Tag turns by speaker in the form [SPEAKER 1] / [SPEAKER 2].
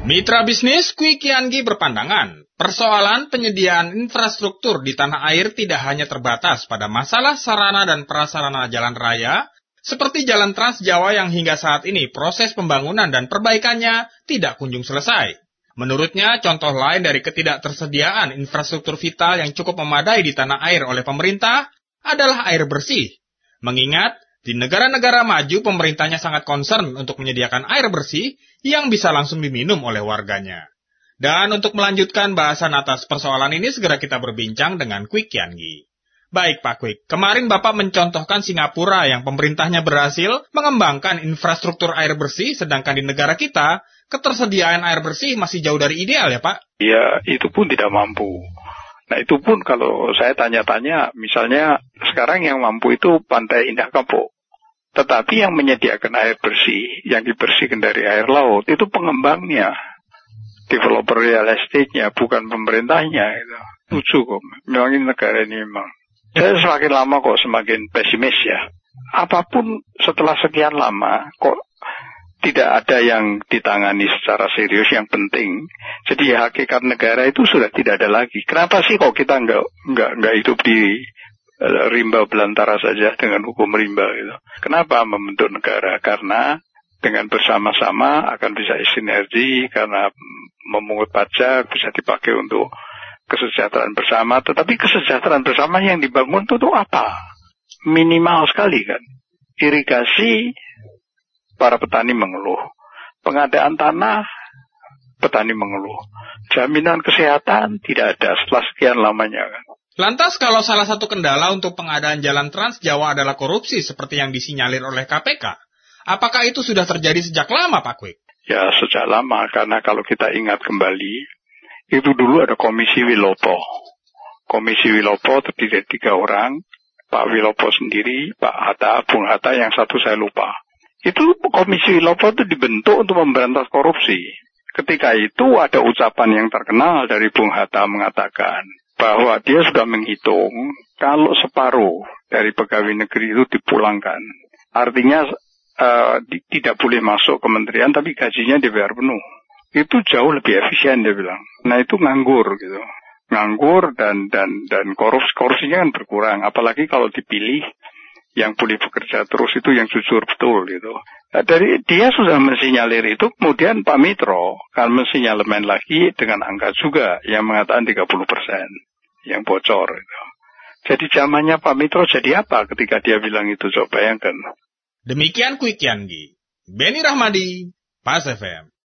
[SPEAKER 1] Mitra bisnis Kwi Kiangi berpandangan, persoalan penyediaan infrastruktur di tanah air tidak hanya terbatas pada masalah sarana dan prasarana jalan raya, seperti jalan Trans Jawa yang hingga saat ini proses pembangunan dan perbaikannya tidak kunjung selesai. Menurutnya, contoh lain dari ketidaktersediaan infrastruktur vital yang cukup memadai di tanah air oleh pemerintah adalah air bersih. Mengingat, di negara-negara maju pemerintahnya sangat concern untuk menyediakan air bersih yang bisa langsung diminum oleh warganya. Dan untuk melanjutkan bahasan atas persoalan ini segera kita berbincang dengan Quick Yangi. Baik Pak Quick, kemarin Bapak mencontohkan Singapura yang pemerintahnya berhasil mengembangkan infrastruktur air bersih sedangkan di negara kita ketersediaan air bersih masih jauh dari ideal ya Pak?
[SPEAKER 2] Ya, itu pun tidak mampu. Nah itu pun kalau saya tanya-tanya, misalnya sekarang yang mampu itu Pantai Indah Kapuk. Tetapi yang menyediakan air bersih, yang dibersihkan dari air laut, itu pengembangnya. Developer real estate-nya, bukan pemerintahnya. Itu. Lucu kok. Memang ini negara ini memang. Saya semakin lama kok semakin pesimis ya. Apa pun setelah sekian lama, kok tidak ada yang ditangani secara serius yang penting. Jadi hakikat negara itu sudah tidak ada lagi. Kenapa sih kok kita nggak nggak nggak hidup di uh, rimba belantara saja dengan hukum rimba gitu? Kenapa membentuk negara? Karena dengan bersama-sama akan bisa sinergi karena memungut pajak bisa dipakai untuk kesejahteraan bersama. Tetapi kesejahteraan bersama yang dibangun itu tuh apa? Minimal sekali kan. Irigasi para petani mengeluh. Pengadaan tanah, petani mengeluh. Jaminan kesehatan tidak ada setelah sekian lamanya. Kan.
[SPEAKER 1] Lantas kalau salah satu kendala untuk pengadaan jalan Trans Jawa adalah korupsi seperti yang disinyalir oleh KPK, apakah itu sudah terjadi sejak lama Pak Kwik?
[SPEAKER 2] Ya sejak lama, karena kalau kita ingat kembali, itu dulu ada Komisi Wilopo. Komisi Wilopo terdiri dari tiga orang, Pak Wilopo sendiri, Pak Hatta, Bung Hatta, yang satu saya lupa. Itu Komisi Wilopo itu dibentuk untuk memberantas korupsi. Ketika itu ada ucapan yang terkenal dari Bung Hatta mengatakan bahwa dia sudah menghitung kalau separuh dari pegawai negeri itu dipulangkan. Artinya uh, di, tidak boleh masuk kementerian tapi gajinya dibayar penuh. Itu jauh lebih efisien dia bilang. Nah itu nganggur gitu. Nganggur dan dan dan korupsi korupsinya kan berkurang. Apalagi kalau dipilih yang boleh bekerja terus itu yang jujur betul gitu. Nah, dari dia sudah mensinyalir itu, kemudian Pak Mitro kan mensinyalemen lagi dengan angka juga yang mengatakan 30 persen yang bocor itu. Jadi zamannya Pak Mitro jadi apa ketika dia bilang itu coba bayangkan.
[SPEAKER 1] Demikian Quick Yanggi. Beni Rahmadi, Pas FM.